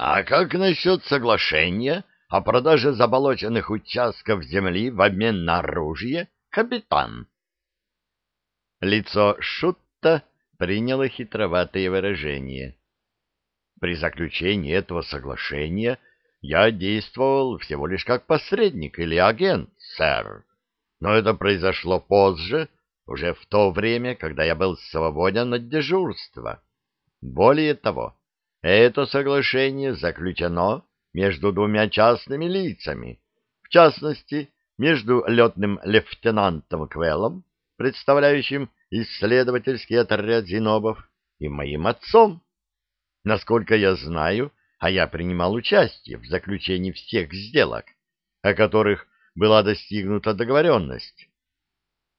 А как насчет соглашения о продаже заболоченных участков земли в обмен на оружие, капитан? Лицо Шутта приняло хитроватое выражение. При заключении этого соглашения я действовал всего лишь как посредник или агент, сэр. Но это произошло позже, уже в то время, когда я был свободен от дежурства. Более того, это соглашение заключено между двумя частными лицами, в частности, между летным лейтенантом Квеллом, представляющим исследовательский отряд Зинобов, и моим отцом. Насколько я знаю, а я принимал участие в заключении всех сделок, о которых была достигнута договоренность.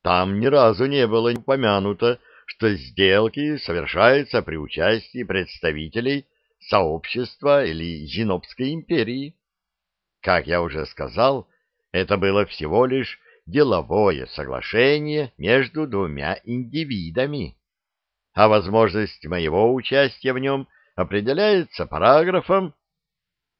Там ни разу не было упомянуто, что сделки совершаются при участии представителей сообщества или Зинобской империи. Как я уже сказал, это было всего лишь деловое соглашение между двумя индивидами, а возможность моего участия в нем определяется параграфом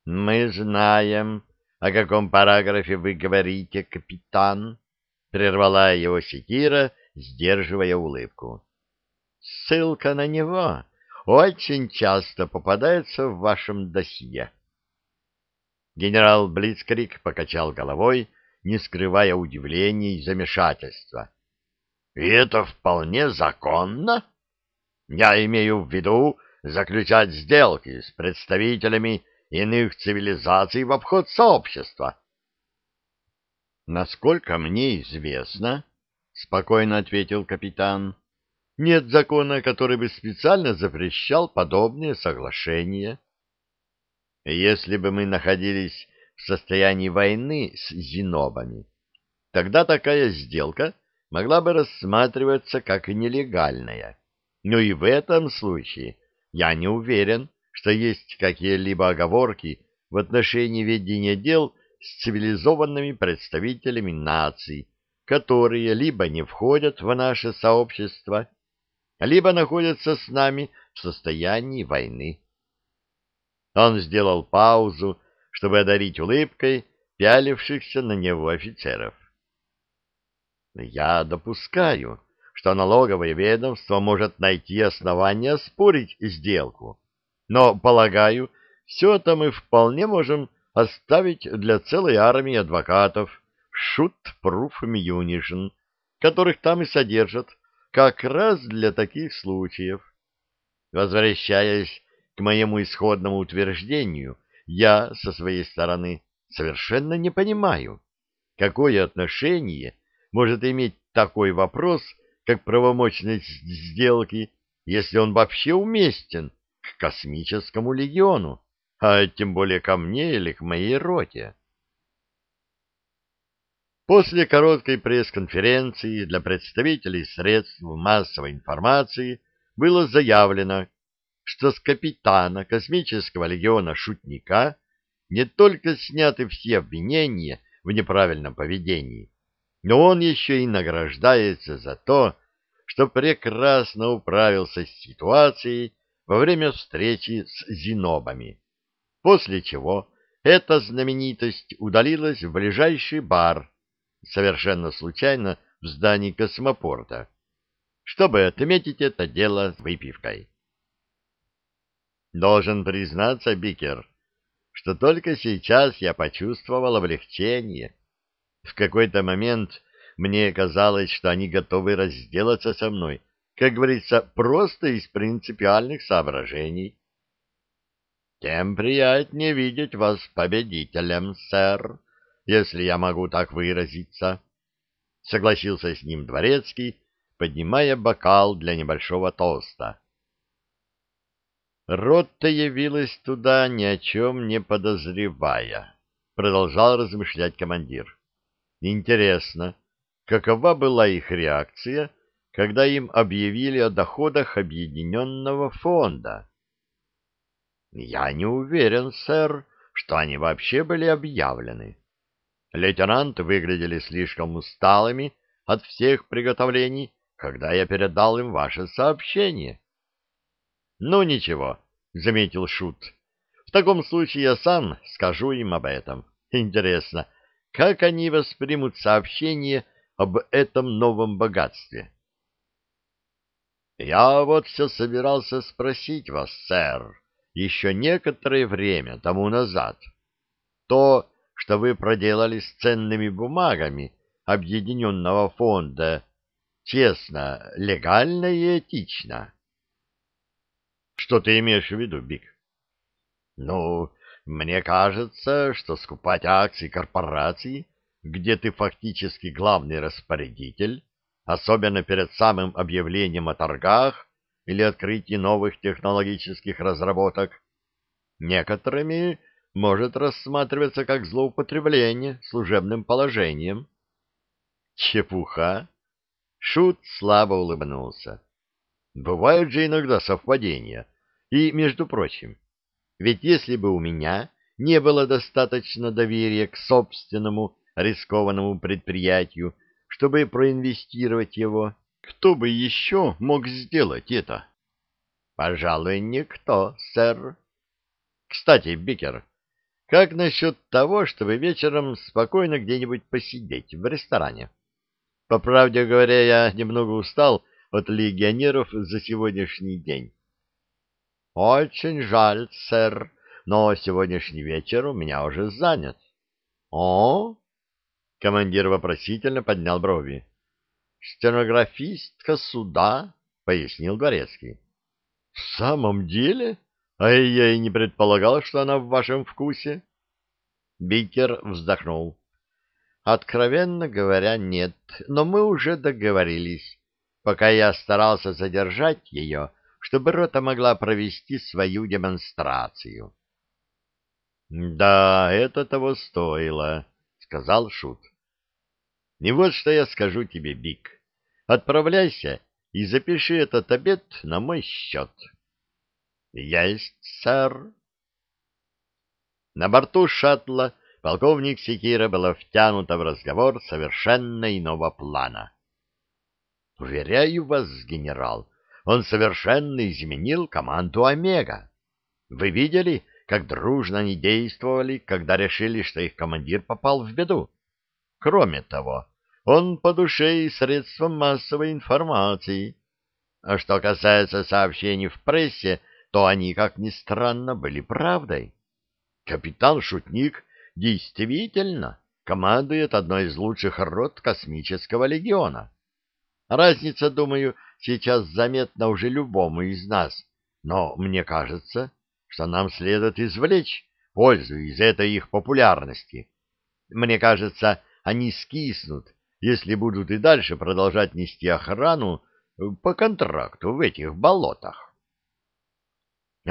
«Мы знаем, о каком параграфе вы говорите, капитан», — прервала его секира, сдерживая улыбку. «Ссылка на него очень часто попадается в вашем досье». Генерал Блицкрик покачал головой, не скрывая удивления и замешательства. — И это вполне законно? Я имею в виду заключать сделки с представителями иных цивилизаций в обход сообщества. — Насколько мне известно, — спокойно ответил капитан, — нет закона, который бы специально запрещал подобные соглашения. Если бы мы находились в состоянии войны с зинобами, тогда такая сделка могла бы рассматриваться как нелегальная. Но и в этом случае я не уверен, что есть какие-либо оговорки в отношении ведения дел с цивилизованными представителями наций, которые либо не входят в наше сообщество, либо находятся с нами в состоянии войны. Он сделал паузу, чтобы одарить улыбкой пялившихся на него офицеров. Я допускаю, что налоговое ведомство может найти основания спорить сделку, но, полагаю, все это мы вполне можем оставить для целой армии адвокатов шут-пруф Мьюнишн, которых там и содержат, как раз для таких случаев. Возвращаясь к моему исходному утверждению, я, со своей стороны, совершенно не понимаю, какое отношение может иметь такой вопрос, как правомочность сделки, если он вообще уместен к космическому легиону, а тем более ко мне или к моей роте. После короткой пресс-конференции для представителей средств массовой информации было заявлено, что с капитана космического легиона «Шутника» не только сняты все обвинения в неправильном поведении, но он еще и награждается за то, что прекрасно управился с ситуацией во время встречи с зинобами, после чего эта знаменитость удалилась в ближайший бар, совершенно случайно в здании космопорта, чтобы отметить это дело выпивкой. Должен признаться, Бикер, что только сейчас я почувствовал облегчение. В какой-то момент мне казалось, что они готовы разделаться со мной, как говорится, просто из принципиальных соображений. Тем приятнее видеть вас победителем, сэр, если я могу так выразиться. Согласился с ним дворецкий, поднимая бокал для небольшого тоста. Ротта явилась туда, ни о чем не подозревая, продолжал размышлять командир. Интересно, какова была их реакция, когда им объявили о доходах объединенного фонда? Я не уверен, сэр, что они вообще были объявлены. Лейтенанты выглядели слишком усталыми от всех приготовлений, когда я передал им ваше сообщение. — Ну, ничего, — заметил Шут. — В таком случае я сам скажу им об этом. Интересно, как они воспримут сообщение об этом новом богатстве? Я вот все собирался спросить вас, сэр, еще некоторое время тому назад. То, что вы проделали с ценными бумагами Объединенного фонда, честно, легально и этично. Что ты имеешь в виду, Биг? Ну, мне кажется, что скупать акции корпорации, где ты фактически главный распорядитель, особенно перед самым объявлением о торгах или открытии новых технологических разработок, некоторыми может рассматриваться как злоупотребление служебным положением. Чепуха! Шут слабо улыбнулся. Бывают же иногда совпадения. И, между прочим, ведь если бы у меня не было достаточно доверия к собственному рискованному предприятию, чтобы проинвестировать его, кто бы еще мог сделать это? Пожалуй, никто, сэр. Кстати, Бикер, как насчет того, чтобы вечером спокойно где-нибудь посидеть в ресторане? По правде говоря, я немного устал от легионеров за сегодняшний день. Очень жаль, сэр, но сегодняшний вечер у меня уже занят. О? Командир вопросительно поднял брови. Стенографистка суда, пояснил дворецкий. В самом деле? А я и не предполагал, что она в вашем вкусе. Бикер вздохнул. Откровенно говоря, нет, но мы уже договорились. Пока я старался задержать ее, чтобы рота могла провести свою демонстрацию. — Да, это того стоило, — сказал Шут. — И вот что я скажу тебе, Бик. Отправляйся и запиши этот обед на мой счет. — Есть, сэр. На борту шаттла полковник Секира была втянута в разговор совершенно иного плана. — Уверяю вас, генерал, он совершенно изменил команду Омега. Вы видели, как дружно они действовали, когда решили, что их командир попал в беду? Кроме того, он по душе и средствам массовой информации. А что касается сообщений в прессе, то они, как ни странно, были правдой. Капитан-шутник действительно командует одной из лучших рот космического легиона. Разница, думаю, сейчас заметна уже любому из нас, но мне кажется, что нам следует извлечь пользу из этой их популярности. Мне кажется, они скиснут, если будут и дальше продолжать нести охрану по контракту в этих болотах. —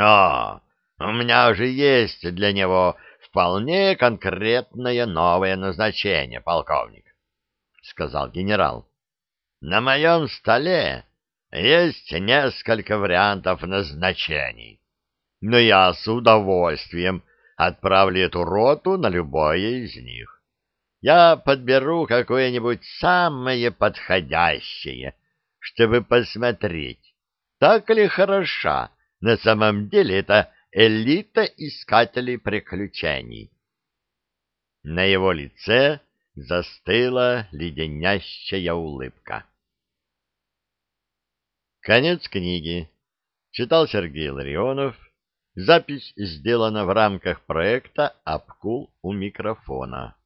А, у меня уже есть для него вполне конкретное новое назначение, полковник, — сказал генерал. — На моем столе есть несколько вариантов назначений, но я с удовольствием отправлю эту роту на любое из них. Я подберу какое-нибудь самое подходящее, чтобы посмотреть, так ли хороша на самом деле эта элита искателей приключений. На его лице застыла леденящая улыбка. Конец книги. Читал Сергей Ларионов. Запись сделана в рамках проекта «Обкул у микрофона».